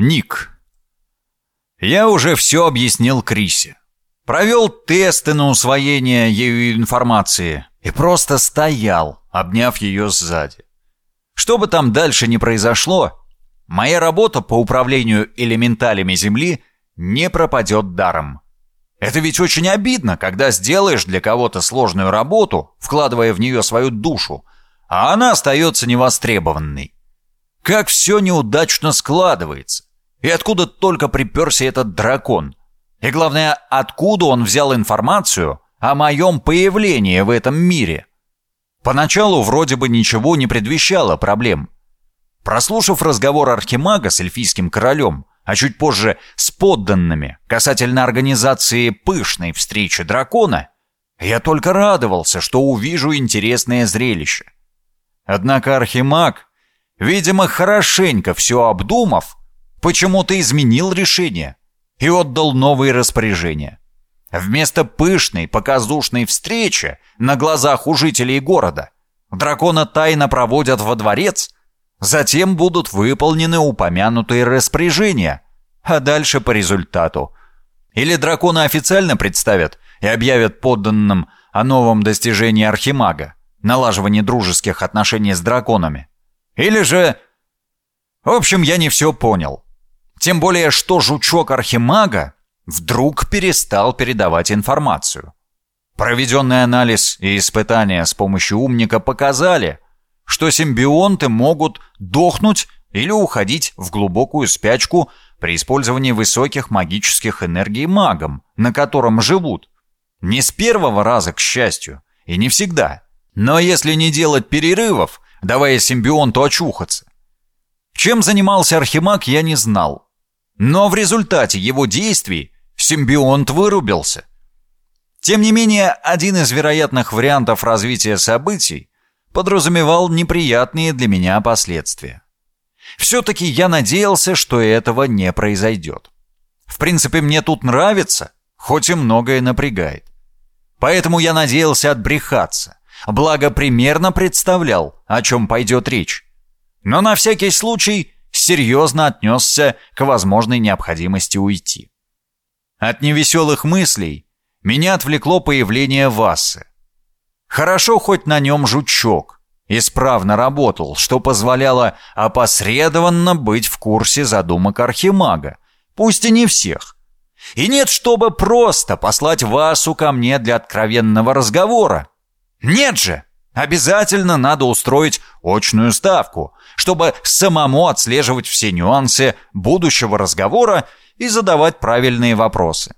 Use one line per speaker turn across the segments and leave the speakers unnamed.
Ник. Я уже все объяснил Крисе. Провел тесты на усвоение ею информации и просто стоял, обняв ее сзади. Что бы там дальше ни произошло, моя работа по управлению элементалями Земли не пропадет даром. Это ведь очень обидно, когда сделаешь для кого-то сложную работу, вкладывая в нее свою душу, а она остается невостребованной. Как все неудачно складывается. И откуда только приперся этот дракон? И главное, откуда он взял информацию о моем появлении в этом мире? Поначалу вроде бы ничего не предвещало проблем. Прослушав разговор Архимага с эльфийским королем, а чуть позже с подданными касательно организации пышной встречи дракона, я только радовался, что увижу интересное зрелище. Однако Архимаг, видимо, хорошенько все обдумав, почему-то изменил решение и отдал новые распоряжения. Вместо пышной, показушной встречи на глазах у жителей города дракона тайно проводят во дворец, затем будут выполнены упомянутые распоряжения, а дальше по результату. Или дракона официально представят и объявят подданным о новом достижении Архимага, налаживании дружеских отношений с драконами. Или же... В общем, я не все понял. Тем более, что жучок Архимага вдруг перестал передавать информацию. Проведенный анализ и испытания с помощью умника показали, что симбионты могут дохнуть или уходить в глубокую спячку при использовании высоких магических энергий магом, на котором живут. Не с первого раза, к счастью, и не всегда. Но если не делать перерывов, давая симбионту очухаться. Чем занимался Архимаг, я не знал. Но в результате его действий симбионт вырубился. Тем не менее, один из вероятных вариантов развития событий подразумевал неприятные для меня последствия. Все-таки я надеялся, что этого не произойдет. В принципе, мне тут нравится, хоть и многое напрягает. Поэтому я надеялся отбрехаться, благо примерно представлял, о чем пойдет речь. Но на всякий случай серьезно отнесся к возможной необходимости уйти. От невеселых мыслей меня отвлекло появление Вассы. Хорошо хоть на нем жучок, исправно работал, что позволяло опосредованно быть в курсе задумок Архимага, пусть и не всех. И нет, чтобы просто послать Васу ко мне для откровенного разговора. Нет же! Обязательно надо устроить очную ставку, чтобы самому отслеживать все нюансы будущего разговора и задавать правильные вопросы.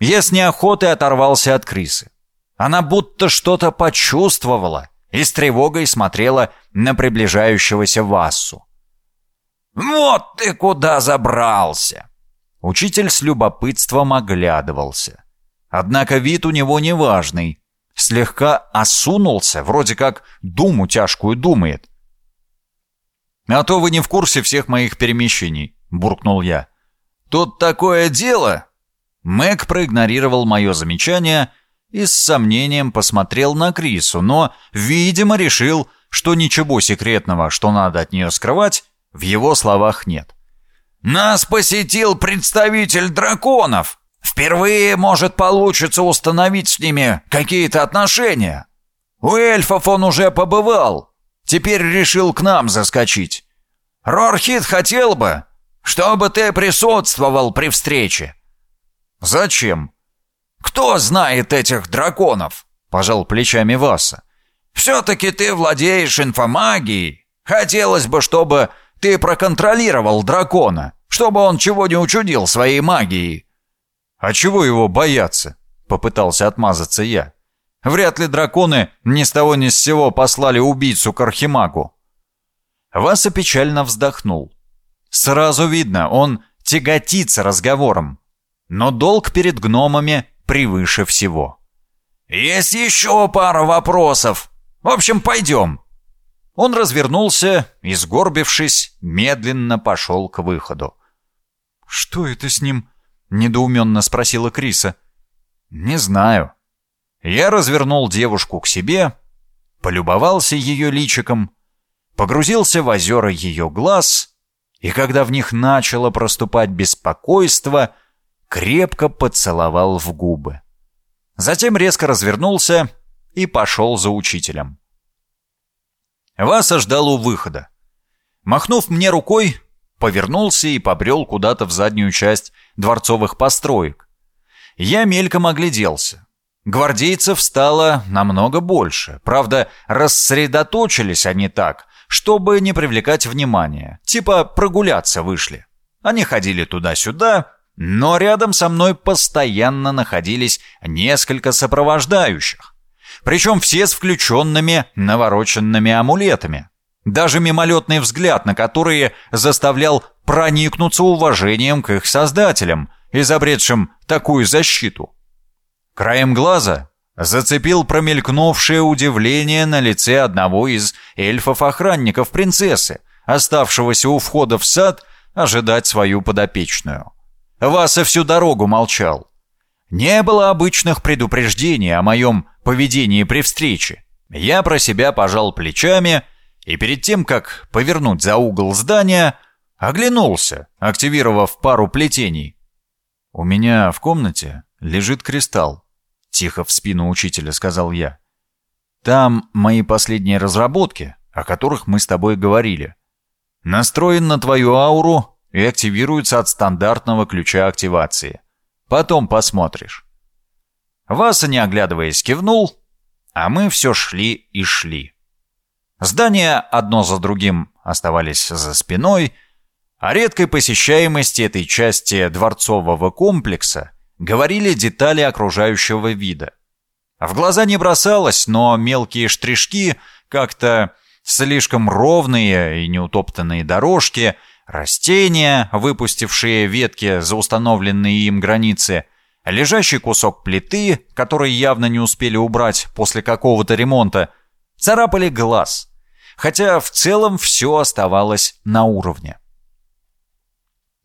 Я с неохотой оторвался от Крисы. Она будто что-то почувствовала и с тревогой смотрела на приближающегося Вассу. «Вот ты куда забрался!» Учитель с любопытством оглядывался. Однако вид у него неважный. Слегка осунулся, вроде как думу тяжкую думает. «А то вы не в курсе всех моих перемещений», — буркнул я. «Тут такое дело!» Мэг проигнорировал мое замечание и с сомнением посмотрел на Крису, но, видимо, решил, что ничего секретного, что надо от нее скрывать, в его словах нет. «Нас посетил представитель драконов! Впервые, может, получится установить с ними какие-то отношения! У эльфов он уже побывал, Теперь решил к нам заскочить. Рорхит хотел бы, чтобы ты присутствовал при встрече». «Зачем?» «Кто знает этих драконов?» — пожал плечами Васа. «Все-таки ты владеешь инфомагией. Хотелось бы, чтобы ты проконтролировал дракона, чтобы он чего не учудил своей магией». «А чего его бояться?» — попытался отмазаться я. Вряд ли драконы ни с того ни с сего послали убийцу к Архимагу. Васа печально вздохнул. Сразу видно, он тяготится разговором. Но долг перед гномами превыше всего.
«Есть еще пара вопросов. В общем, пойдем».
Он развернулся и, сгорбившись, медленно пошел к выходу. «Что это с ним?» — недоуменно спросила Криса. «Не знаю. Я развернул девушку к себе, полюбовался ее личиком, погрузился в озера ее глаз и когда в них начало проступать беспокойство, крепко поцеловал в губы. Затем резко развернулся и пошел за учителем. Васа ждал у выхода. Махнув мне рукой, повернулся и побрел куда-то в заднюю часть дворцовых построек. Я мельком огляделся. Гвардейцев стало намного больше. Правда, рассредоточились они так, чтобы не привлекать внимания. Типа прогуляться вышли. Они ходили туда-сюда, но рядом со мной постоянно находились несколько сопровождающих. Причем все с включенными навороченными амулетами. Даже мимолетный взгляд, на которые заставлял проникнуться уважением к их создателям, изобретшим такую защиту. Краем глаза зацепил промелькнувшее удивление на лице одного из эльфов-охранников принцессы, оставшегося у входа в сад ожидать свою подопечную. Васа всю дорогу молчал. Не было обычных предупреждений о моем поведении при встрече. Я про себя пожал плечами и перед тем, как повернуть за угол здания, оглянулся, активировав пару плетений. У меня в комнате лежит кристалл. Тихо в спину учителя сказал я. Там мои последние разработки, о которых мы с тобой говорили. Настроен на твою ауру и активируется от стандартного ключа активации. Потом посмотришь. Васа, не оглядываясь, кивнул, а мы все шли и шли. Здания одно за другим оставались за спиной, о редкой посещаемости этой части дворцового комплекса говорили детали окружающего вида. В глаза не бросалось, но мелкие штришки, как-то слишком ровные и неутоптанные дорожки, растения, выпустившие ветки за установленные им границы, лежащий кусок плиты, который явно не успели убрать после какого-то ремонта, царапали глаз, хотя в целом все оставалось на уровне.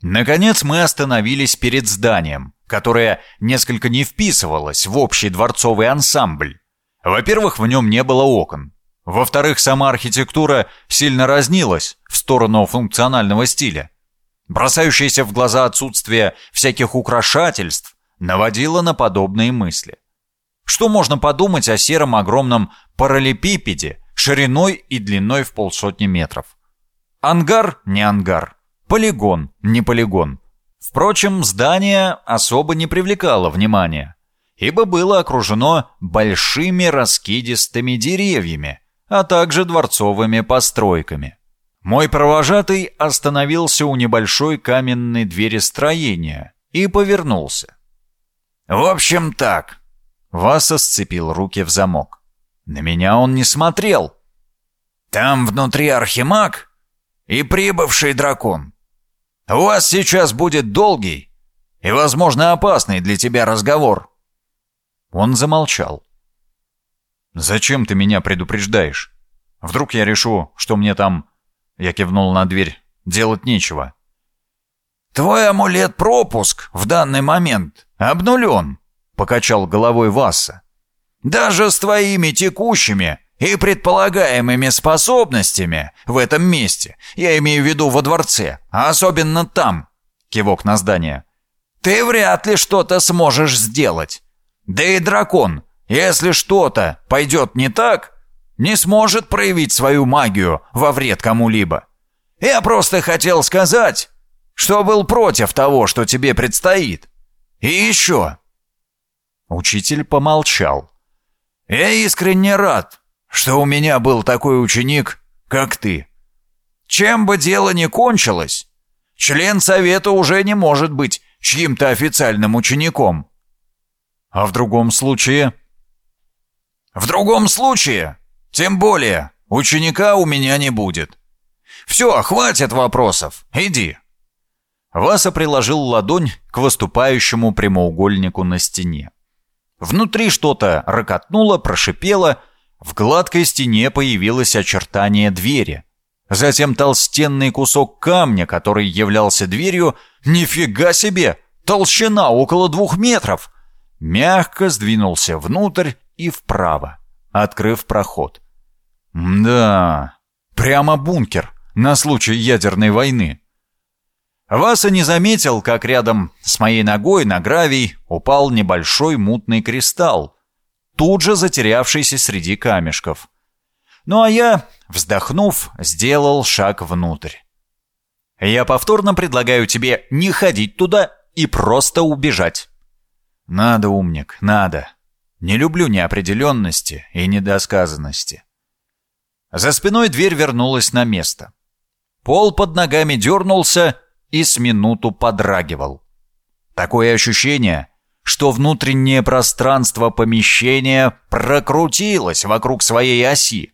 Наконец мы остановились перед зданием, которое несколько не вписывалось в общий дворцовый ансамбль. Во-первых, в нем не было окон. Во-вторых, сама архитектура сильно разнилась в сторону функционального стиля. Бросающееся в глаза отсутствие всяких украшательств наводило на подобные мысли. Что можно подумать о сером огромном параллелепипеде шириной и длиной в полсотни метров? Ангар не ангар. Полигон, не полигон. Впрочем, здание особо не привлекало внимания, ибо было окружено большими раскидистыми деревьями, а также дворцовыми постройками. Мой провожатый остановился у небольшой каменной двери строения и повернулся. «В общем так». Васа сцепил руки в замок. На меня он не смотрел. «Там внутри архимаг и прибывший дракон. У вас сейчас будет долгий и, возможно, опасный для тебя разговор». Он замолчал. «Зачем ты меня предупреждаешь? Вдруг я решу, что мне там...» Я кивнул на дверь. «Делать нечего».
«Твой амулет-пропуск в данный момент обнулен», — покачал головой Васса. «Даже с твоими текущими и предполагаемыми способностями в этом месте, я имею в виду во дворце, а особенно там, кивок на здание, ты вряд ли что-то сможешь сделать. Да и дракон, если что-то пойдет не так, не сможет проявить свою магию во вред кому-либо. Я просто хотел сказать, что был против того, что тебе предстоит. И еще.
Учитель помолчал.
Я искренне рад, что у меня был такой ученик, как ты. Чем бы дело ни кончилось, член совета уже не может быть чьим-то официальным учеником.
А в другом случае?
В другом случае, тем более, ученика у меня не будет. Все, хватит вопросов, иди.
Васа приложил ладонь к выступающему прямоугольнику на стене. Внутри что-то рокотнуло, прошипело, в гладкой стене появилось очертание двери. Затем толстенный кусок камня, который являлся дверью, нифига себе, толщина около двух метров, мягко сдвинулся внутрь и вправо, открыв проход. Да, прямо бункер на случай ядерной войны. Васа не заметил, как рядом с моей ногой на гравий упал небольшой мутный кристалл, тут же затерявшийся среди камешков. Ну а я, вздохнув, сделал шаг внутрь. Я повторно предлагаю тебе не ходить туда и просто убежать. Надо, умник, надо. Не люблю неопределенности и недосказанности. За спиной дверь вернулась на место. Пол под ногами дернулся и с минуту подрагивал. Такое ощущение, что внутреннее пространство помещения прокрутилось вокруг своей оси.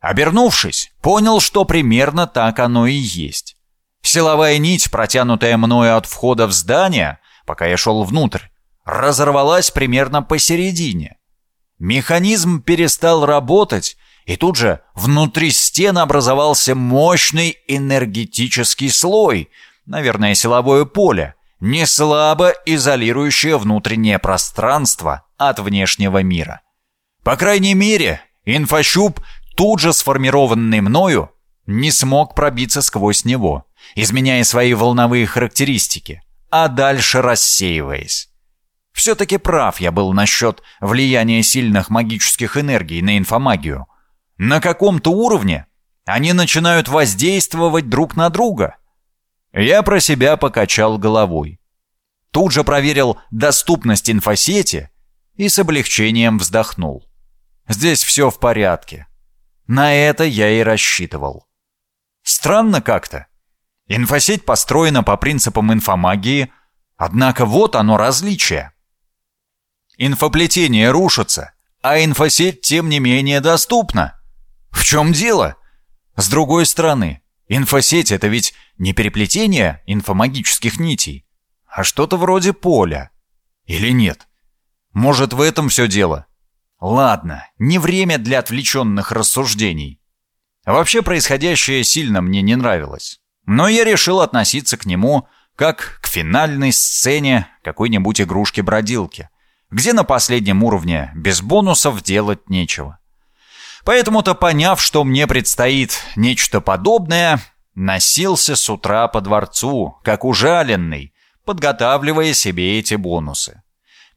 Обернувшись, понял, что примерно так оно и есть. Силовая нить, протянутая мною от входа в здание, пока я шел внутрь, разорвалась примерно посередине. Механизм перестал работать, и тут же внутри стен образовался мощный энергетический слой, наверное, силовое поле, не слабо изолирующее внутреннее пространство от внешнего мира. По крайней мере, инфощуп, тут же сформированный мною, не смог пробиться сквозь него, изменяя свои волновые характеристики, а дальше рассеиваясь. Все-таки прав я был насчет влияния сильных магических энергий на инфомагию. На каком-то уровне они начинают воздействовать друг на друга. Я про себя покачал головой. Тут же проверил доступность инфосети и с облегчением вздохнул. Здесь все в порядке. На это я и рассчитывал. Странно как-то. Инфосеть построена по принципам инфомагии, однако вот оно различие. Инфоплетение рушится, а инфосеть тем не менее доступна. В чем дело? С другой стороны, инфосеть — это ведь не переплетение инфомагических нитей, а что-то вроде поля. Или нет? Может, в этом все дело? Ладно, не время для отвлеченных рассуждений. Вообще происходящее сильно мне не нравилось. Но я решил относиться к нему как к финальной сцене какой-нибудь игрушки-бродилки где на последнем уровне без бонусов делать нечего. Поэтому-то, поняв, что мне предстоит нечто подобное, носился с утра по дворцу, как ужаленный, подготавливая себе эти бонусы.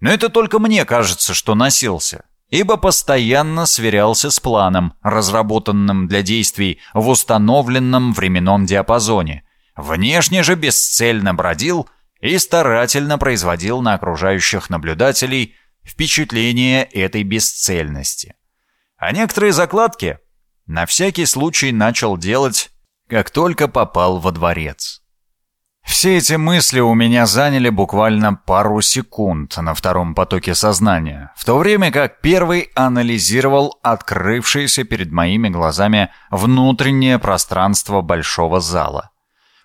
Но это только мне кажется, что носился, ибо постоянно сверялся с планом, разработанным для действий в установленном временном диапазоне. Внешне же бесцельно бродил – и старательно производил на окружающих наблюдателей впечатление этой бесцельности. А некоторые закладки на всякий случай начал делать, как только попал во дворец. Все эти мысли у меня заняли буквально пару секунд на втором потоке сознания, в то время как первый анализировал открывшееся перед моими глазами внутреннее пространство большого зала.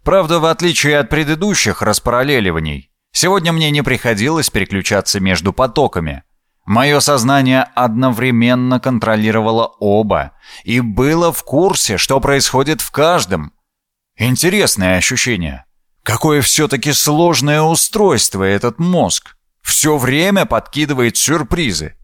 Правда, в отличие от предыдущих распараллеливаний, сегодня мне не приходилось переключаться между потоками. Мое сознание одновременно контролировало оба и было в курсе, что происходит в каждом. Интересное ощущение. Какое все-таки сложное устройство этот мозг. Все время подкидывает сюрпризы.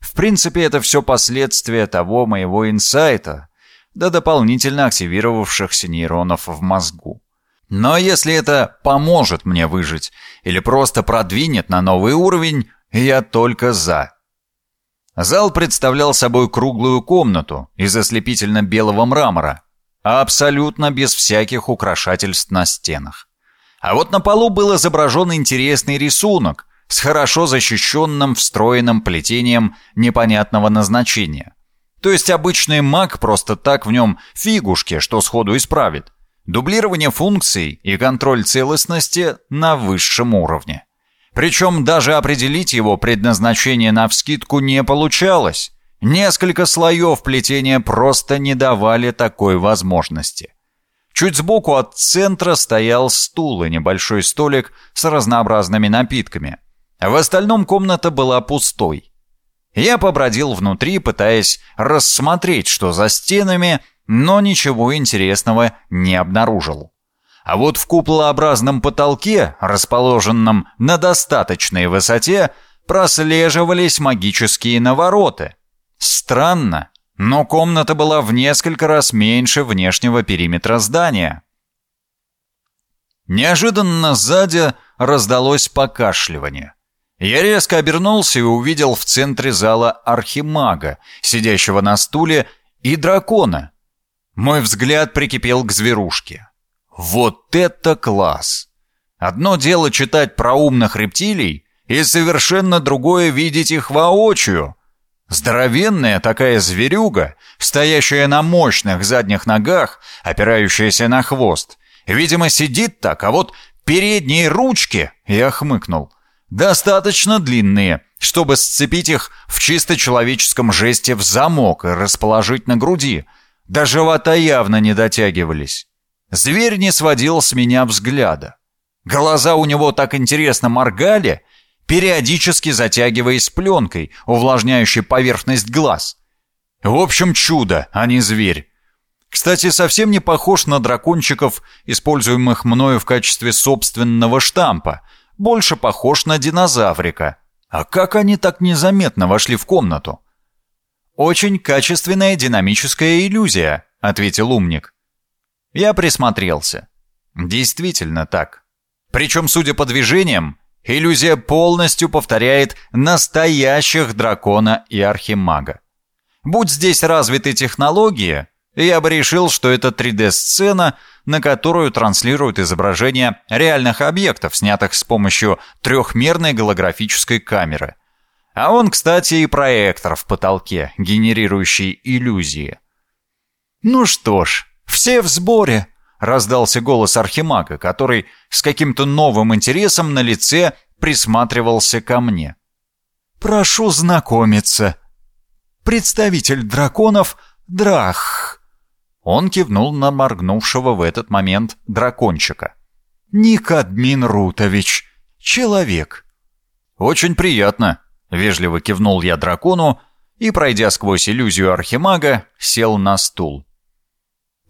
В принципе, это все последствия того моего инсайта, до дополнительно активировавшихся нейронов в мозгу. Но если это поможет мне выжить или просто продвинет на новый уровень, я только за. Зал представлял собой круглую комнату из ослепительно-белого мрамора, абсолютно без всяких украшательств на стенах. А вот на полу был изображен интересный рисунок с хорошо защищенным встроенным плетением непонятного назначения. То есть обычный маг просто так в нем фигушки, что сходу исправит дублирование функций и контроль целостности на высшем уровне. Причем даже определить его предназначение навскидку не получалось. Несколько слоев плетения просто не давали такой возможности. Чуть сбоку от центра стоял стул и небольшой столик с разнообразными напитками. В остальном комната была пустой. Я побродил внутри, пытаясь рассмотреть, что за стенами – но ничего интересного не обнаружил. А вот в куполообразном потолке, расположенном на достаточной высоте, прослеживались магические навороты. Странно, но комната была в несколько раз меньше внешнего периметра здания. Неожиданно сзади раздалось покашливание. Я резко обернулся и увидел в центре зала архимага, сидящего на стуле, и дракона. Мой взгляд прикипел к зверушке. Вот это класс! Одно дело читать про умных рептилий, и совершенно другое видеть их воочию. Здоровенная такая зверюга, стоящая на мощных задних ногах, опирающаяся на хвост. Видимо, сидит так, а вот передние ручки, я хмыкнул, достаточно длинные, чтобы сцепить их в чисто человеческом жесте в замок и расположить на груди. До живота явно не дотягивались. Зверь не сводил с меня взгляда. Глаза у него так интересно моргали, периодически затягиваясь пленкой, увлажняющей поверхность глаз. В общем, чудо, а не зверь. Кстати, совсем не похож на дракончиков, используемых мною в качестве собственного штампа — больше похож на динозаврика. А как они так незаметно вошли в комнату? «Очень качественная динамическая иллюзия», — ответил умник. Я присмотрелся. Действительно так. Причем, судя по движениям, иллюзия полностью повторяет настоящих дракона и архимага. Будь здесь развиты технологии, я бы решил, что это 3D-сцена — на которую транслируют изображения реальных объектов, снятых с помощью трехмерной голографической камеры. А он, кстати, и проектор в потолке, генерирующий иллюзии. «Ну что ж, все в сборе», — раздался голос Архимага, который с каким-то новым интересом на лице присматривался ко мне. «Прошу знакомиться. Представитель драконов Драх». Он кивнул на моргнувшего в этот момент дракончика. «Никадмин Рутович. Человек». «Очень приятно», — вежливо кивнул я дракону и, пройдя сквозь иллюзию архимага, сел на стул.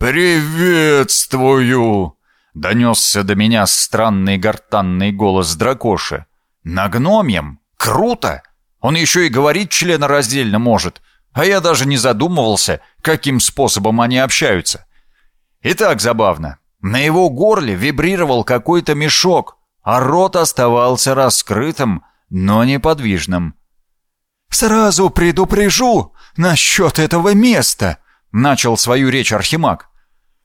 «Приветствую!» — донесся до меня странный гортанный голос дракоши.
«На гномьем? Круто! Он еще и говорить членораздельно может!» а я даже не задумывался, каким способом они общаются. И так забавно. На его горле вибрировал какой-то мешок, а рот оставался раскрытым, но неподвижным. «Сразу предупрежу насчет этого места», — начал свою речь Архимаг.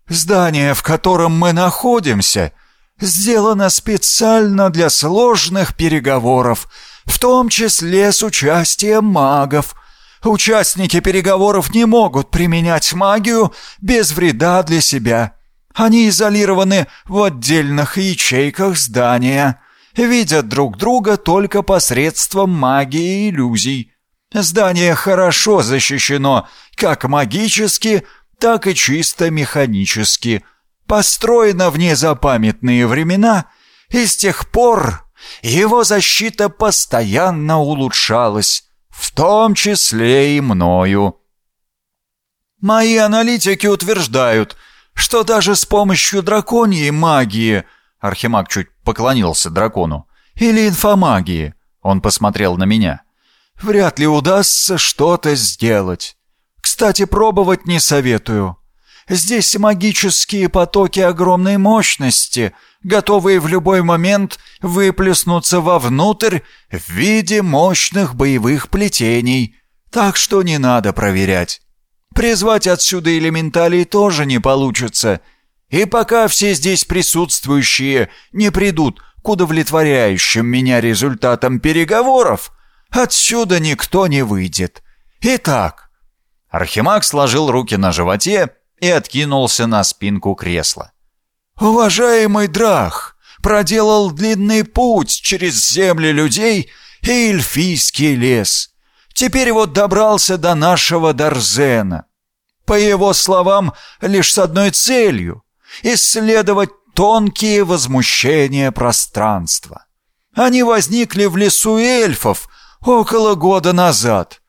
«Здание, в котором мы находимся, сделано специально для сложных переговоров, в том числе с участием магов, Участники переговоров не могут применять магию без вреда для себя. Они изолированы в отдельных ячейках здания, видят друг друга только посредством магии и иллюзий. Здание хорошо защищено как магически, так и чисто механически. Построено в незапамятные времена, и с тех пор его защита постоянно улучшалась в том числе и мною. Мои аналитики утверждают, что даже с помощью драконьей магии, Архимаг чуть поклонился дракону, или инфомагии, он посмотрел на меня, вряд ли удастся что-то сделать. Кстати, пробовать не советую. Здесь магические потоки огромной мощности, готовые в любой момент выплеснуться вовнутрь в виде мощных боевых плетений, так что не надо проверять. Призвать отсюда элементалей тоже не получится, и пока все здесь присутствующие не придут к удовлетворяющим меня результатам переговоров, отсюда никто не выйдет. Итак, Архимаг сложил руки на животе и откинулся на спинку кресла. «Уважаемый Драх проделал длинный путь через земли людей и эльфийский лес. Теперь вот добрался до нашего Дарзена. По его словам, лишь с одной целью — исследовать тонкие возмущения пространства. Они возникли в лесу эльфов около года назад.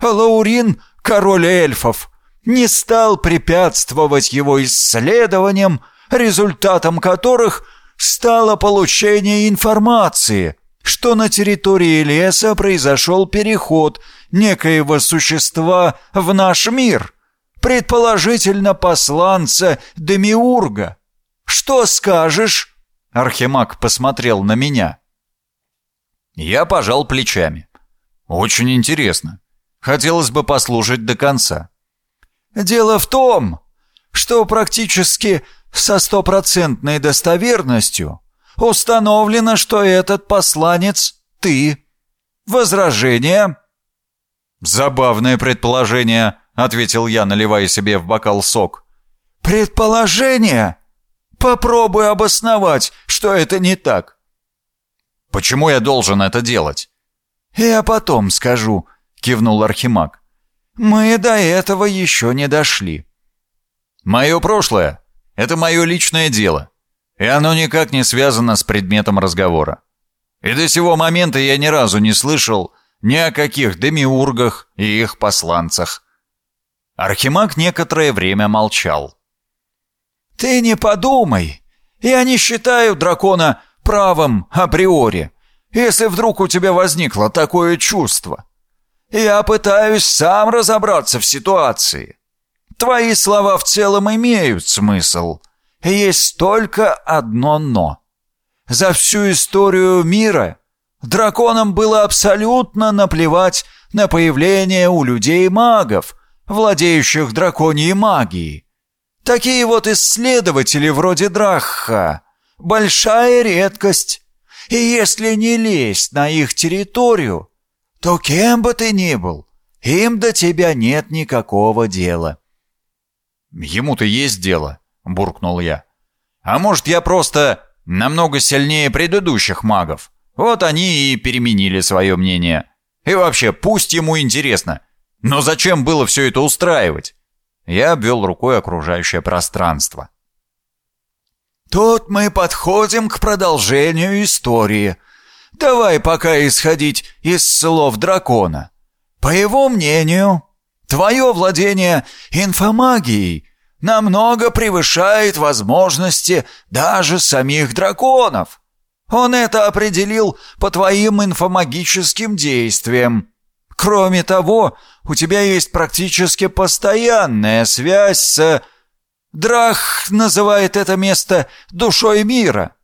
Лаурин, король эльфов, не стал препятствовать его исследованиям, результатом которых стало получение информации, что на территории леса произошел переход некоего существа в наш мир, предположительно посланца Демиурга. Что скажешь? Архимаг посмотрел на меня. Я пожал плечами. Очень интересно. Хотелось бы послушать до конца.
Дело в том, что практически со стопроцентной достоверностью установлено, что этот посланец — ты. Возражение?
Забавное предположение, — ответил я, наливая себе в бокал сок.
Предположение? Попробуй обосновать, что это не так.
Почему я должен это делать?
Я потом скажу, — кивнул Архимаг. Мы до этого еще не дошли.
Мое прошлое — это мое личное дело, и оно никак не связано с предметом разговора. И до сего момента я ни разу не слышал ни о каких демиургах и их посланцах. Архимаг некоторое время молчал.
«Ты не подумай. Я не считаю дракона правым априори, если вдруг у тебя возникло такое чувство. Я пытаюсь сам разобраться в ситуации. Твои слова в целом имеют смысл. Есть только одно «но». За всю историю мира драконам было абсолютно наплевать на появление у людей магов, владеющих драконьей магией. Такие вот исследователи вроде Драхха — большая редкость. И если не лезть на их территорию, то кем бы ты ни был, им до тебя нет никакого дела.
«Ему-то есть дело», — буркнул я. «А может, я просто намного сильнее предыдущих магов? Вот они и переменили свое мнение. И вообще, пусть ему интересно. Но зачем было все это устраивать?» Я обвел рукой окружающее пространство.
«Тут мы подходим к продолжению истории. Давай пока исходить из слов дракона. По его мнению, Твое владение инфомагией намного превышает возможности даже самих драконов. Он это определил по твоим инфомагическим действиям. Кроме того, у тебя есть практически постоянная связь с... Драх называет это место душой мира.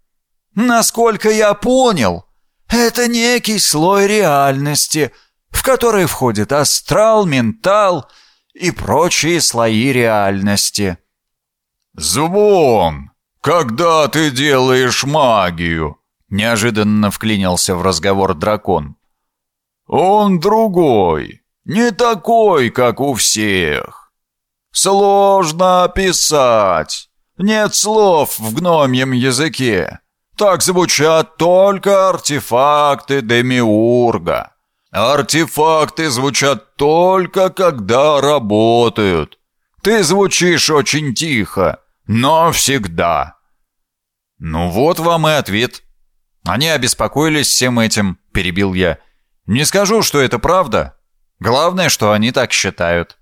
Насколько я понял, это некий слой реальности — в который входит астрал, ментал и прочие слои реальности.
«Звон! Когда ты делаешь магию?» Неожиданно вклинился в разговор дракон. «Он другой, не такой, как у всех. Сложно описать. Нет слов в гномьем языке. Так звучат только артефакты Демиурга. Артефакты звучат только когда работают. Ты звучишь очень тихо, но всегда.
Ну вот вам и ответ. Они обеспокоились всем этим, перебил я. Не скажу, что это правда. Главное, что они так считают.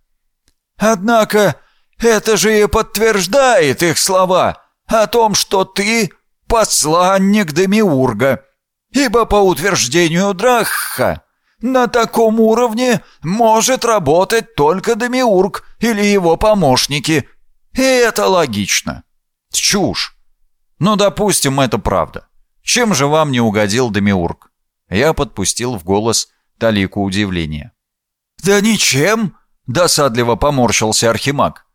Однако это же и подтверждает их слова о том, что ты посланник Демиурга. Ибо по утверждению Драхха на таком уровне может работать только Демиург или его помощники. И это логично.
Чушь. Ну, допустим, это правда. Чем же вам не угодил Демиург? Я подпустил в голос талику удивления.
«Да ничем!» — досадливо поморщился Архимаг.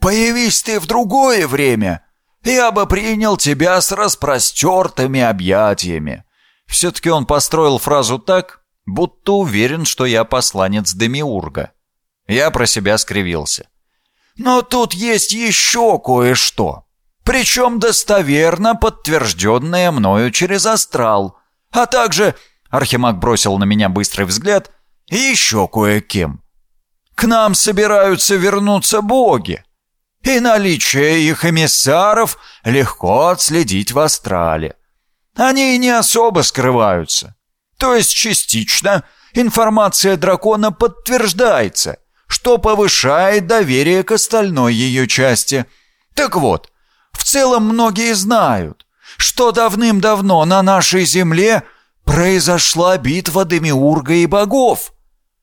«Появись ты в другое время, я бы принял тебя с распростертыми объятиями».
Все-таки он построил фразу так, будто уверен, что я посланец Демиурга. Я про себя скривился.
«Но тут есть еще кое-что, причем достоверно подтвержденное мною через астрал, а также...» Архимаг бросил на меня быстрый взгляд. «Еще кое-кем. К нам собираются вернуться боги, и наличие их эмиссаров легко отследить в астрале. Они не особо скрываются. То есть частично информация дракона подтверждается, что повышает доверие к остальной ее части. Так вот, в целом многие знают, что давным-давно на нашей земле произошла битва Демиурга и богов.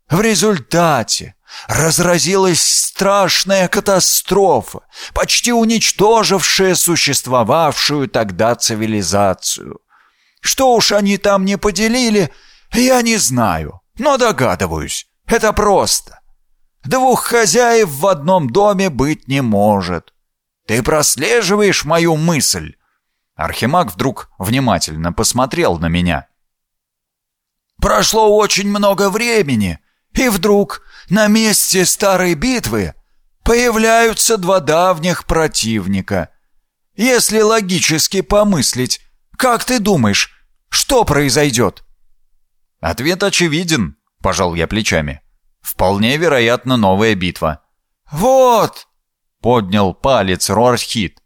В результате разразилась страшная катастрофа, почти уничтожившая существовавшую тогда цивилизацию. Что уж они там не поделили, я не знаю, но догадываюсь, это просто. Двух хозяев в одном доме быть не может. Ты прослеживаешь мою мысль?» Архимаг вдруг внимательно посмотрел на меня. «Прошло очень много времени, и вдруг на месте старой битвы появляются два давних противника. Если логически помыслить, как ты думаешь, что произойдет?»
«Ответ очевиден», — пожал я плечами. «Вполне вероятно новая битва».
«Вот!»
— поднял палец Рорхит.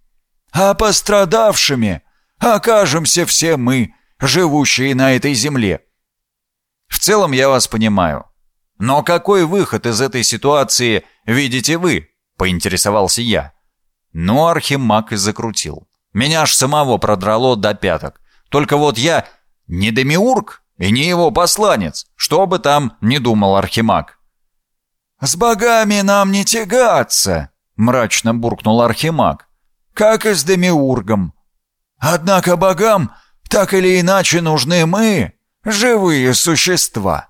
«А пострадавшими окажемся все мы, живущие на этой земле».
«В целом я вас понимаю. Но какой выход из этой ситуации видите вы?» — поинтересовался я. Ну, Архимаг и закрутил. Меня аж самого продрало до пяток. Только вот я не демиург и не его посланец, что бы там ни думал Архимаг.
«С богами нам не тягаться!» — мрачно буркнул Архимаг. «Как и с демиургом. Однако богам так или иначе нужны мы, живые существа.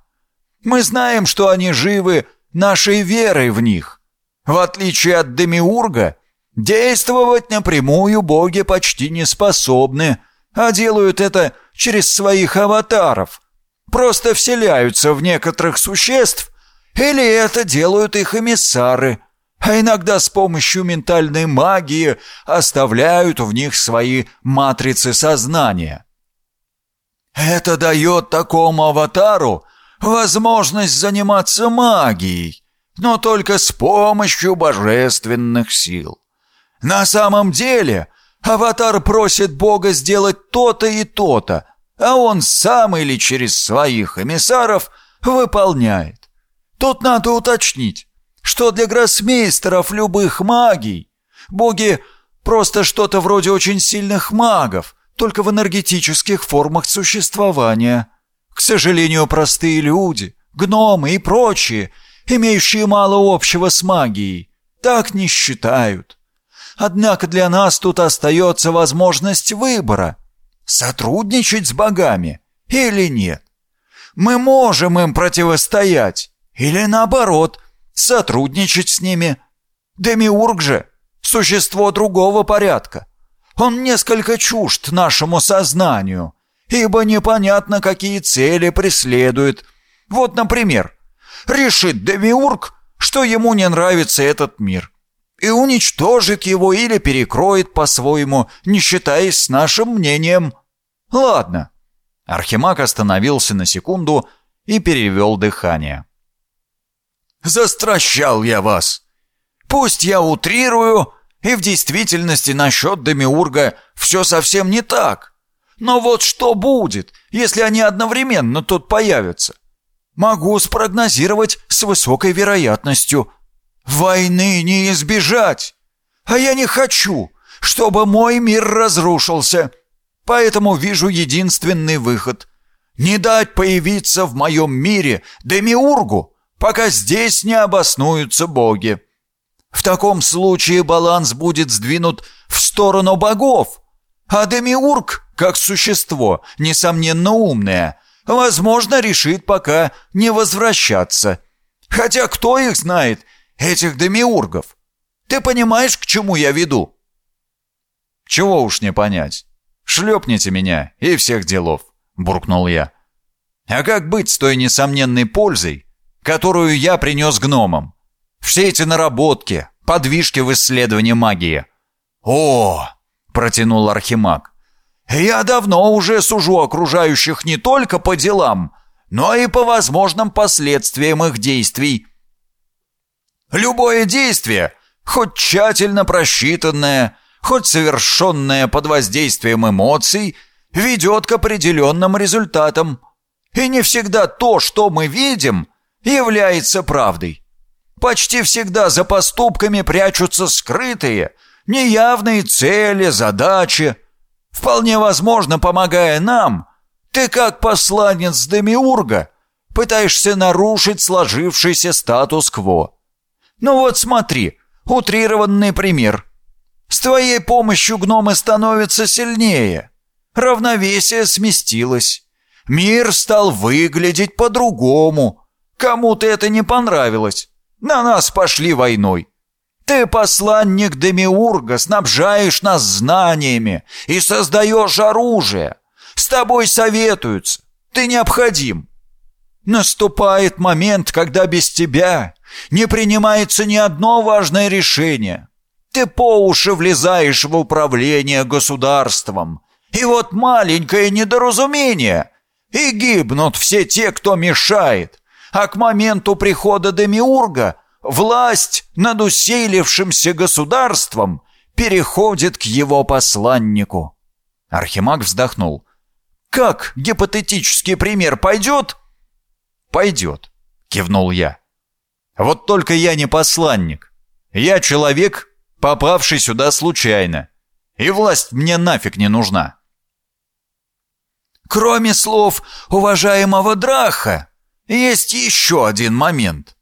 Мы знаем, что они живы нашей верой в них. В отличие от демиурга, действовать напрямую боги почти не способны, а делают это через своих аватаров. Просто вселяются в некоторых существ, или это делают их эмиссары, а иногда с помощью ментальной магии оставляют в них свои матрицы сознания. Это дает такому аватару возможность заниматься магией, но только с помощью божественных сил. На самом деле аватар просит Бога сделать то-то и то-то, а он сам или через своих эмиссаров выполняет. Тут надо уточнить, что для гроссмейстеров любых магий боги просто что-то вроде очень сильных магов, только в энергетических формах существования. К сожалению, простые люди, гномы и прочие, имеющие мало общего с магией, так не считают. Однако для нас тут остается возможность выбора – сотрудничать с богами или нет. Мы можем им противостоять или, наоборот, сотрудничать с ними. Демиург же – существо другого порядка. Он несколько чужд нашему сознанию, ибо непонятно, какие цели преследует. Вот, например, решит Демиург, что ему не нравится этот мир – и уничтожит его или перекроет по-своему, не считаясь с нашим мнением. Ладно. Архимаг остановился на секунду и перевел дыхание. «Застращал я вас. Пусть я утрирую, и в действительности насчет Демиурга все совсем не так. Но вот что будет, если они одновременно тут появятся? Могу спрогнозировать с высокой вероятностью – Войны не избежать, а я не хочу, чтобы мой мир разрушился. Поэтому вижу единственный выход — не дать появиться в моем мире Демиургу, пока здесь не обоснуются боги. В таком случае баланс будет сдвинут в сторону богов, а Демиург, как существо, несомненно умное, возможно, решит пока не возвращаться. Хотя кто их знает — этих демиургов. Ты понимаешь, к чему я веду?»
«Чего уж не понять. Шлепните меня и всех делов», — буркнул я. «А как быть с той несомненной пользой, которую я принес гномам? Все эти наработки, подвижки в исследовании магии».
«О!» — протянул Архимаг. «Я давно уже сужу окружающих не только по делам, но и по возможным последствиям их действий. Любое действие, хоть тщательно просчитанное, хоть совершенное под воздействием эмоций, ведет к определенным результатам. И не всегда то, что мы видим, является правдой. Почти всегда за поступками прячутся скрытые, неявные цели, задачи. Вполне возможно, помогая нам, ты как посланец Демиурга Пытаешься нарушить сложившийся статус-кво. Ну вот смотри, утрированный пример. С твоей помощью гномы становятся сильнее. Равновесие сместилось. Мир стал выглядеть по-другому. Кому-то это не понравилось. На нас пошли войной. Ты, посланник Демиурга, снабжаешь нас знаниями и создаешь оружие. С тобой советуются. Ты необходим. Наступает момент, когда без тебя не принимается ни одно важное решение. Ты по уши влезаешь в управление государством. И вот маленькое недоразумение. И гибнут все те, кто мешает. А к моменту прихода Демиурга власть над усилившимся государством переходит к его посланнику. Архимаг вздохнул. «Как гипотетический пример пойдет?»
«Пойдет», — кивнул я. «Вот только я не посланник. Я человек, попавший сюда случайно. И власть мне нафиг не нужна».
«Кроме слов уважаемого Драха, есть еще один момент.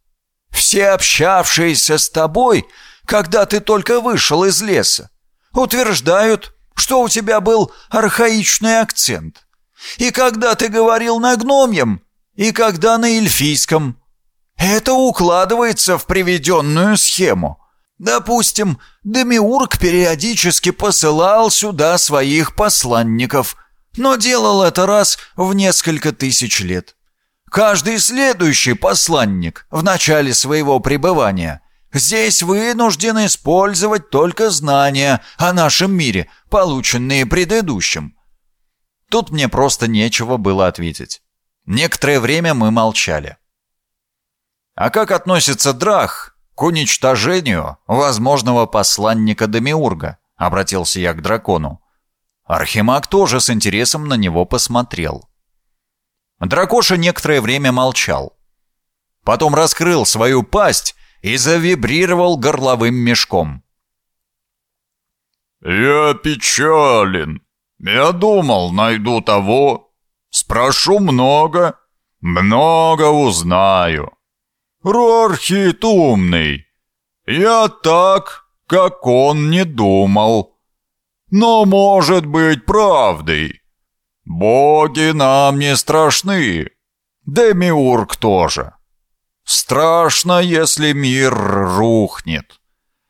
Все общавшиеся с тобой, когда ты только вышел из леса, утверждают, что у тебя был архаичный акцент. И когда ты говорил на гномьем, и когда на эльфийском. Это укладывается в приведенную схему. Допустим, Демиург периодически посылал сюда своих посланников, но делал это раз в несколько тысяч лет. Каждый следующий посланник в начале своего пребывания здесь вынужден использовать только знания о нашем мире, полученные предыдущим.
Тут мне просто нечего было ответить. Некоторое время мы молчали. «А как относится Драх к уничтожению возможного посланника Демиурга?» — обратился я к дракону. Архимаг тоже с интересом на него посмотрел. Дракоша некоторое время молчал. Потом раскрыл свою пасть и завибрировал горловым мешком.
«Я печален. Я думал, найду того. Спрошу много, много узнаю. Рорхит умный. Я так, как он не думал. Но может быть правдой. Боги нам не страшны. Демиург тоже. Страшно, если мир рухнет.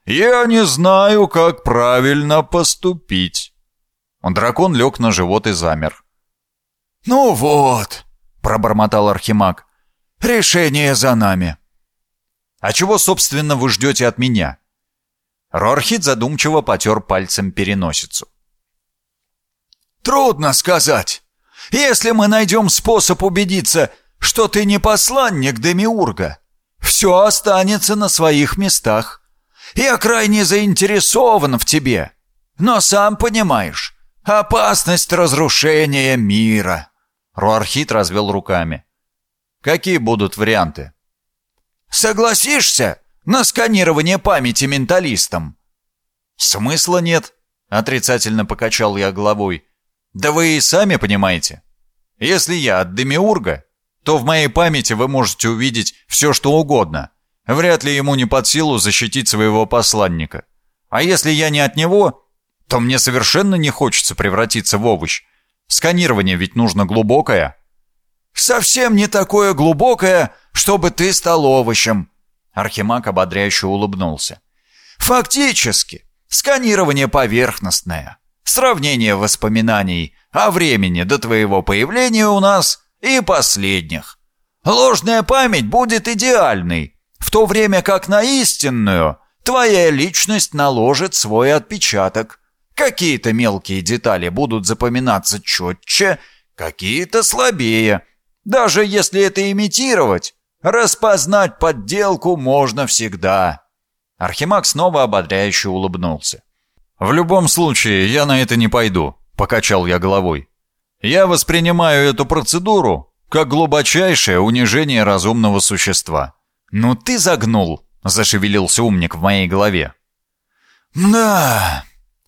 Я не знаю, как правильно поступить.
Дракон лег на живот и замер.
«Ну вот», — пробормотал Архимаг, — «решение за нами».
«А чего, собственно, вы ждете от меня?» Рорхит задумчиво потер пальцем переносицу.
Трудно сказать. Если мы найдем способ убедиться, что ты не посланник Демиурга, все останется на своих местах. Я крайне заинтересован в тебе, но сам понимаешь, опасность разрушения мира».
Руархит развел руками. «Какие будут варианты?»
«Согласишься на сканирование памяти менталистам?»
«Смысла нет», — отрицательно покачал я головой. Да вы и сами понимаете. Если я от Демиурга, то в моей памяти вы можете увидеть все, что угодно. Вряд ли ему не под силу защитить своего посланника. А если я не от него, то мне совершенно не хочется превратиться в овощ. Сканирование ведь нужно глубокое.
Совсем не такое глубокое, чтобы ты стал овощем. Архимаг ободряюще улыбнулся. Фактически, сканирование поверхностное. Сравнение воспоминаний о времени до твоего появления у нас и последних. Ложная память будет идеальной, в то время как на истинную твоя личность наложит свой отпечаток. Какие-то мелкие детали будут запоминаться четче, какие-то слабее. Даже если это имитировать, распознать подделку можно всегда.
Архимаг снова ободряюще улыбнулся. «В любом случае, я на это не пойду», — покачал я головой. «Я воспринимаю эту процедуру как глубочайшее унижение разумного существа». «Ну ты загнул», — зашевелился умник в моей голове.
«Да,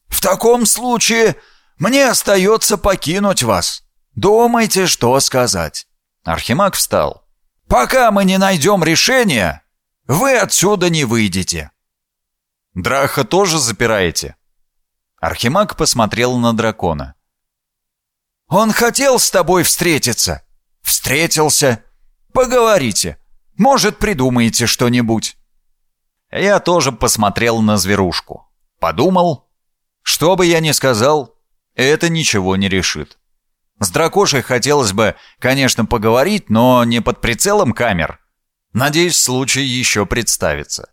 в таком случае мне остается покинуть вас. Думайте, что сказать».
Архимаг встал.
Пока мы не найдем решения, вы отсюда не выйдете».
«Драха тоже запираете?» Архимаг посмотрел на дракона.
«Он хотел с тобой встретиться. Встретился. Поговорите. Может, придумаете что-нибудь».
Я тоже посмотрел на зверушку. Подумал, что бы я ни сказал, это ничего не решит. С дракошей хотелось бы, конечно, поговорить, но не под прицелом камер. Надеюсь, случай еще представится.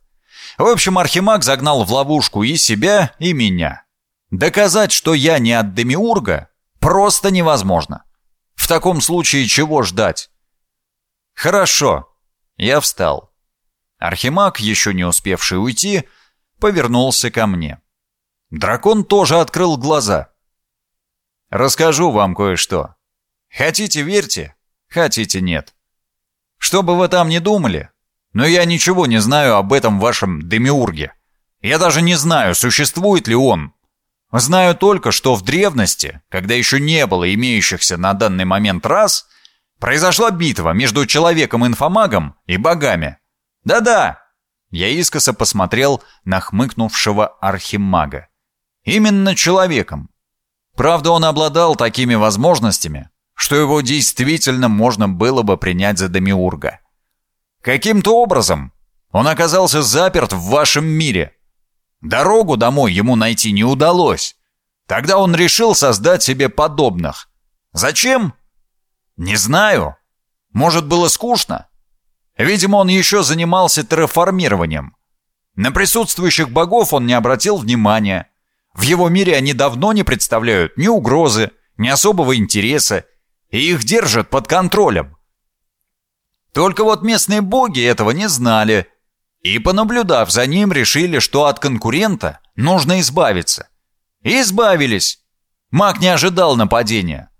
В общем, Архимаг загнал в ловушку и себя, и меня. Доказать, что я не от Демиурга, просто невозможно. В таком случае чего ждать? Хорошо. Я встал. Архимаг, еще не успевший уйти, повернулся ко мне. Дракон тоже открыл глаза. Расскажу вам кое-что. Хотите верьте, хотите нет. Что бы вы там ни думали, но я ничего не знаю об этом вашем демиурге. Я даже не знаю, существует ли он. Знаю только, что в древности, когда еще не было имеющихся на данный момент рас, произошла битва между человеком-инфомагом и богами. Да-да, я искоса посмотрел на хмыкнувшего архимага. Именно человеком. Правда, он обладал такими возможностями, что его действительно можно было бы принять за демиурга. Каким-то образом он оказался заперт в вашем мире. Дорогу домой ему найти не удалось. Тогда он решил создать себе подобных. Зачем? Не знаю. Может, было скучно? Видимо, он еще занимался терраформированием. На присутствующих богов он не обратил внимания. В его мире они давно не представляют ни угрозы, ни особого интереса, и их держат под контролем. Только вот местные боги этого не знали, и, понаблюдав за ним, решили, что от конкурента нужно избавиться. Избавились. Маг не ожидал нападения.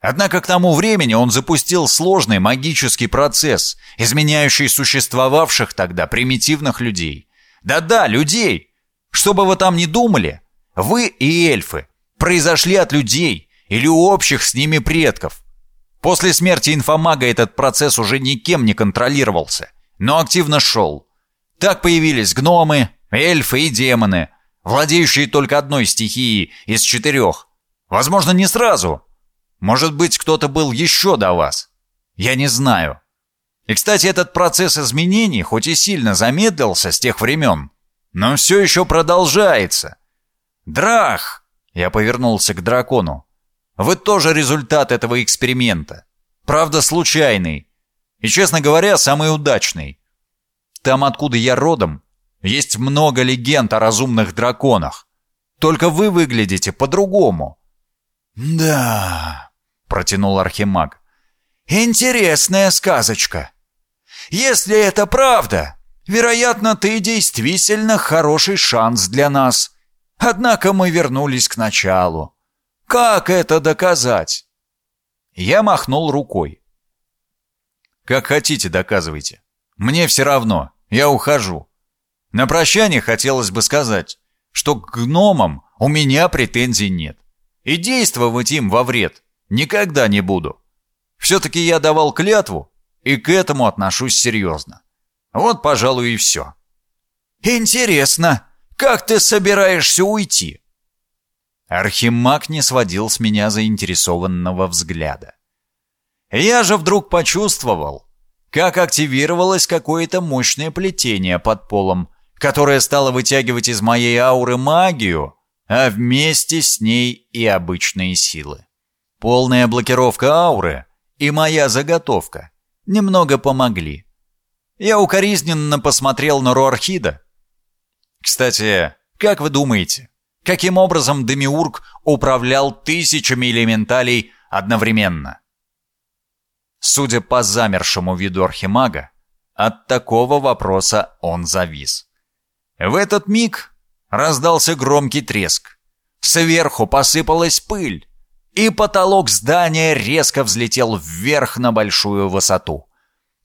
Однако к тому времени он запустил сложный магический процесс, изменяющий существовавших тогда примитивных людей. Да-да, людей! Что бы вы там ни думали, вы и эльфы произошли от людей или у общих с ними предков. После смерти инфомага этот процесс уже никем не контролировался, но активно шел. Так появились гномы, эльфы и демоны, владеющие только одной стихией из четырех. Возможно, не сразу. Может быть, кто-то был еще до вас. Я не знаю. И, кстати, этот процесс изменений хоть и сильно замедлился с тех времен, но все еще продолжается. «Драх!» — я повернулся к дракону. «Вы тоже результат этого эксперимента. Правда, случайный. И, честно говоря, самый удачный. Там, откуда я родом, есть много легенд о разумных драконах. Только вы выглядите по-другому».
«Да», — протянул Архимаг. «Интересная сказочка. Если это правда, вероятно, ты действительно хороший шанс для нас». Однако мы вернулись к началу. Как это доказать? Я махнул рукой. Как хотите, доказывайте. Мне все равно, я ухожу. На прощание хотелось бы сказать, что к гномам у меня претензий нет. И действовать им во вред никогда не буду. Все-таки я давал клятву, и к этому отношусь серьезно. Вот, пожалуй, и все. «Интересно», как ты собираешься уйти?» Архимаг не сводил с меня заинтересованного взгляда. Я же вдруг почувствовал, как активировалось какое-то мощное плетение под полом, которое стало вытягивать из моей ауры магию, а вместе с ней и обычные силы. Полная блокировка ауры и моя заготовка немного помогли. Я укоризненно посмотрел на Руархида, кстати, как вы думаете, каким образом Демиург управлял тысячами элементалей одновременно? Судя по замершему виду архимага, от такого вопроса он завис. В этот миг раздался громкий треск. Сверху посыпалась пыль, и потолок здания резко взлетел вверх на большую высоту.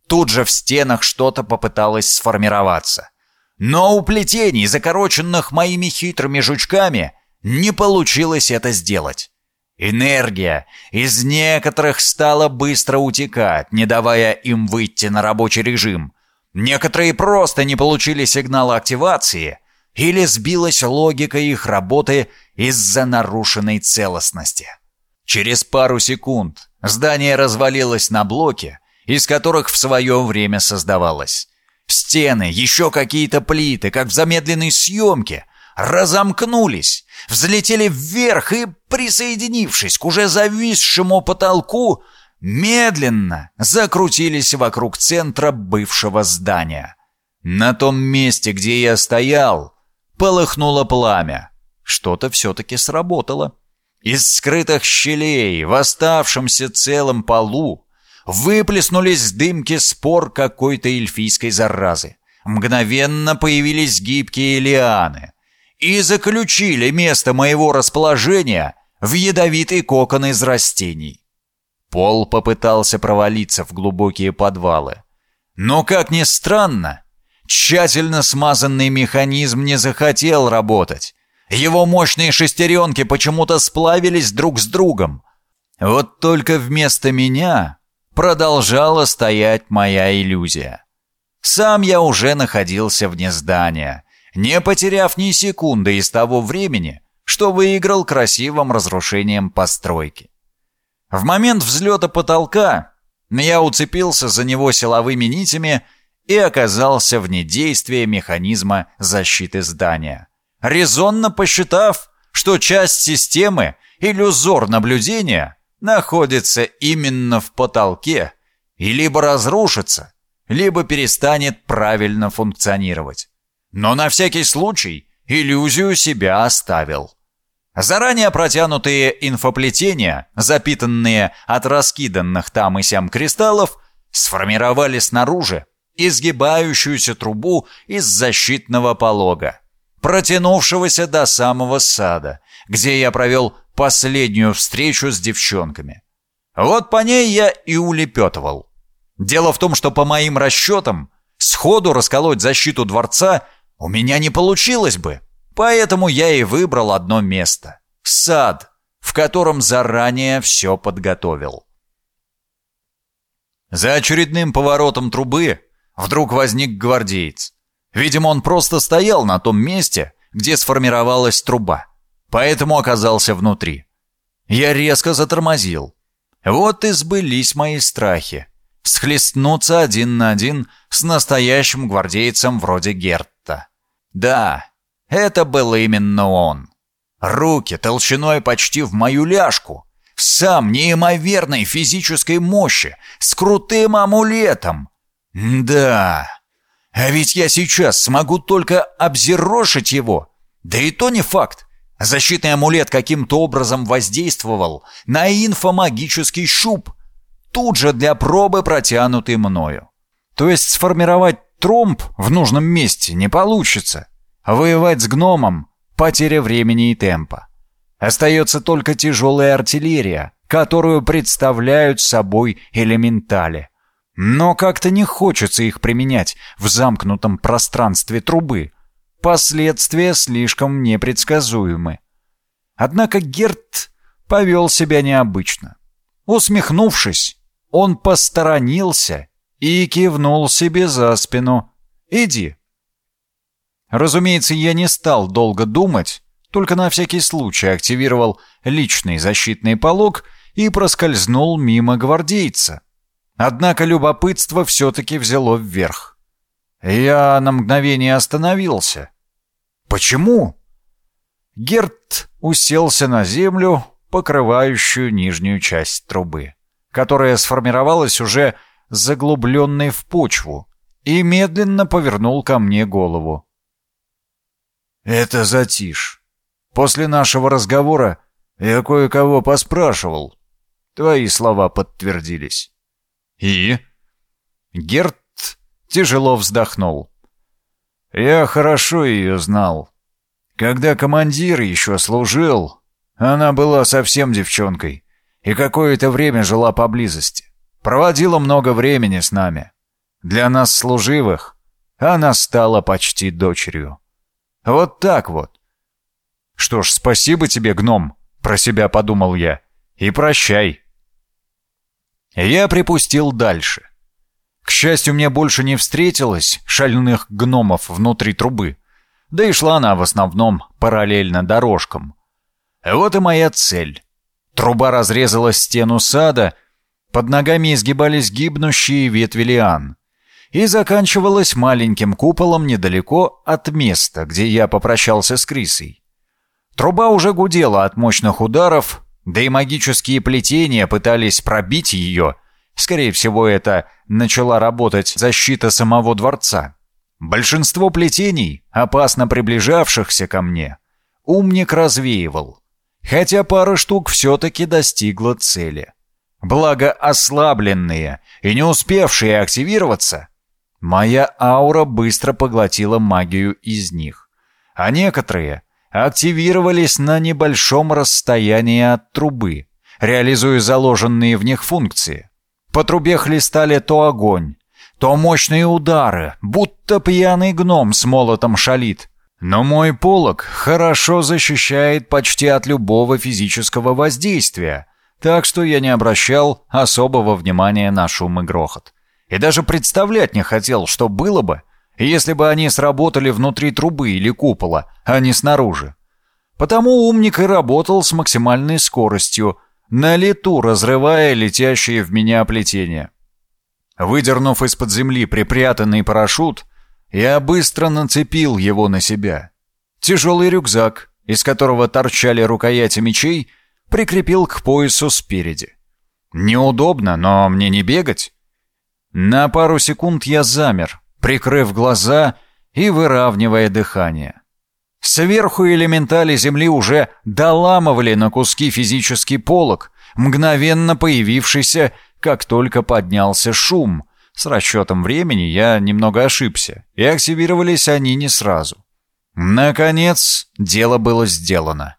Тут же в стенах что-то попыталось сформироваться. Но у плетений, закороченных моими хитрыми жучками, не получилось это сделать.
Энергия из некоторых стала быстро утекать, не давая им выйти на рабочий режим. Некоторые просто не получили сигнала активации или сбилась логика их работы из-за нарушенной целостности. Через пару секунд здание развалилось на блоки, из которых в свое время создавалось. Стены, еще какие-то плиты, как в замедленной съемке, разомкнулись, взлетели вверх и, присоединившись к уже зависшему потолку, медленно закрутились вокруг центра бывшего здания. На том месте, где я стоял, полыхнуло пламя. Что-то все-таки сработало. Из скрытых щелей в оставшемся целом полу выплеснулись дымки спор какой-то эльфийской заразы. Мгновенно появились гибкие лианы и заключили место моего расположения в ядовитый кокон из растений. Пол попытался провалиться в глубокие подвалы. Но, как ни странно, тщательно смазанный механизм не захотел работать. Его мощные шестеренки почему-то сплавились друг с другом. Вот только вместо меня продолжала стоять моя иллюзия. Сам я уже находился вне здания, не потеряв ни секунды из того времени, что выиграл красивым разрушением постройки. В момент взлета потолка я уцепился за него силовыми нитями и оказался вне действия механизма защиты здания, резонно посчитав, что часть системы иллюзор наблюдения находится именно в потолке и либо разрушится, либо перестанет правильно функционировать но на всякий случай иллюзию себя оставил. Заранее протянутые инфоплетения, запитанные от раскиданных там и сям кристаллов, сформировали снаружи изгибающуюся трубу из защитного полога, протянувшегося до самого сада, где я провел последнюю встречу с девчонками. Вот по ней я и улепетывал. Дело в том, что по моим расчетам, сходу расколоть защиту дворца у меня не получилось бы, поэтому я и выбрал одно место — сад, в котором заранее все подготовил. За очередным поворотом трубы вдруг возник гвардеец. Видимо, он просто стоял на том месте, где сформировалась труба, поэтому оказался внутри. Я резко затормозил. Вот и сбылись мои страхи. Схлестнуться один на один с настоящим гвардейцем вроде Гертта. Да, это был именно он. Руки толщиной почти в мою ляжку. Сам неимоверной физической мощи, с крутым амулетом. Да, а ведь я сейчас смогу только обзерошить его. Да и то не факт. Защитный амулет каким-то образом воздействовал на инфомагический щуп, тут же для пробы протянутый мною. То есть сформировать тромб в нужном месте не получится. Воевать с гномом — потеря времени и темпа. Остается только тяжелая артиллерия, которую представляют собой элементали. Но как-то не хочется их применять в замкнутом пространстве трубы. Последствия слишком непредсказуемы. Однако Герт повел себя необычно. Усмехнувшись, он посторонился и кивнул себе за спину. «Иди». Разумеется, я не стал долго думать, только на всякий случай активировал личный защитный полог и проскользнул мимо гвардейца. Однако любопытство все-таки взяло вверх. Я на мгновение остановился. «Почему?» Герт уселся на землю, покрывающую нижнюю часть трубы, которая сформировалась уже заглубленной в почву, и медленно повернул ко мне голову. «Это затишь. После нашего разговора я кое-кого поспрашивал. Твои слова подтвердились». «И?» Герт тяжело вздохнул. «Я хорошо ее знал. Когда командир еще служил, она была совсем девчонкой и какое-то время жила поблизости. Проводила много времени с нами. Для нас служивых она стала почти дочерью. Вот так вот. Что ж, спасибо тебе, гном, про себя подумал я. И прощай. Я припустил дальше. К счастью, мне больше не встретилось шальных гномов внутри трубы. Да и шла она в основном параллельно дорожкам. Вот и моя цель. Труба разрезала стену сада, под ногами изгибались гибнущие ветви лиан и заканчивалась маленьким куполом недалеко от места, где я попрощался с Крисой. Труба уже гудела от мощных ударов, да и магические плетения пытались пробить ее. Скорее всего, это начала работать защита самого дворца. Большинство плетений, опасно приближавшихся ко мне, умник развеивал. Хотя пара штук все-таки достигла цели. Благо ослабленные и не успевшие активироваться, моя аура быстро поглотила магию из них. А некоторые активировались на небольшом расстоянии от трубы, реализуя заложенные в них функции. По трубе хлестали то огонь, то мощные удары, будто пьяный гном с молотом шалит. Но мой полог хорошо защищает почти от любого физического воздействия, так что я не обращал особого внимания на шум и грохот. И даже представлять не хотел, что было бы, если бы они сработали внутри трубы или купола, а не снаружи. Потому умник и работал с максимальной скоростью, на лету разрывая летящие в меня плетения. Выдернув из-под земли припрятанный парашют, я быстро нацепил его на себя. Тяжелый рюкзак, из которого торчали рукояти мечей, прикрепил к поясу спереди. Неудобно, но мне не бегать. На пару секунд я замер, прикрыв глаза и выравнивая дыхание. Сверху элементали Земли уже доламывали на куски физический полог, мгновенно появившийся как только поднялся шум. С расчетом времени я немного ошибся, и активировались они не сразу. Наконец, дело было сделано.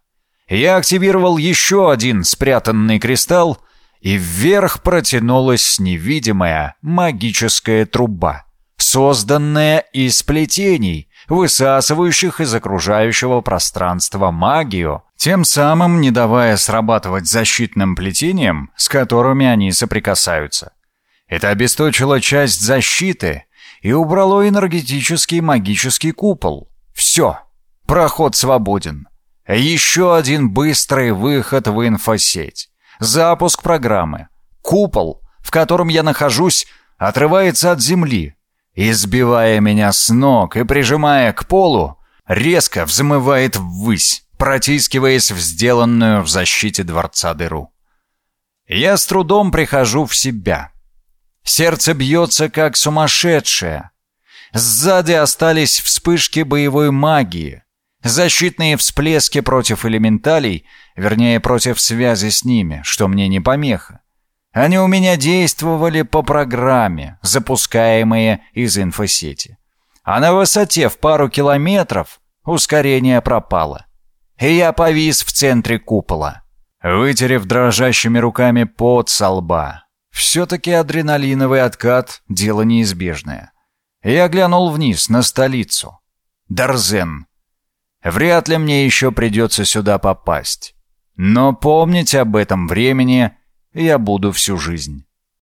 Я активировал еще один спрятанный кристалл, и вверх протянулась невидимая магическая труба, созданная из плетений, высасывающих из окружающего пространства магию, тем самым не давая срабатывать защитным плетениям, с которыми они соприкасаются. Это обесточило часть защиты и убрало энергетический магический купол. Все, проход свободен. Еще один быстрый выход в инфосеть. Запуск программы. Купол, в котором я нахожусь, отрывается от земли, избивая меня с ног и прижимая к полу, резко взмывает ввысь, протискиваясь в сделанную в защите дворца дыру. Я с трудом прихожу в себя. Сердце бьется как сумасшедшее. Сзади остались вспышки боевой магии, защитные всплески против элементалей, вернее, против связи с ними, что мне не помеха. Они у меня действовали по программе, запускаемые из инфосети. А на высоте в пару километров ускорение пропало. И я повис в центре купола, вытерев дрожащими руками пот со лба. Все-таки адреналиновый откат — дело неизбежное. Я глянул вниз, на столицу. Дарзен. Вряд ли мне еще придется сюда попасть. Но помнить об этом времени я буду всю жизнь.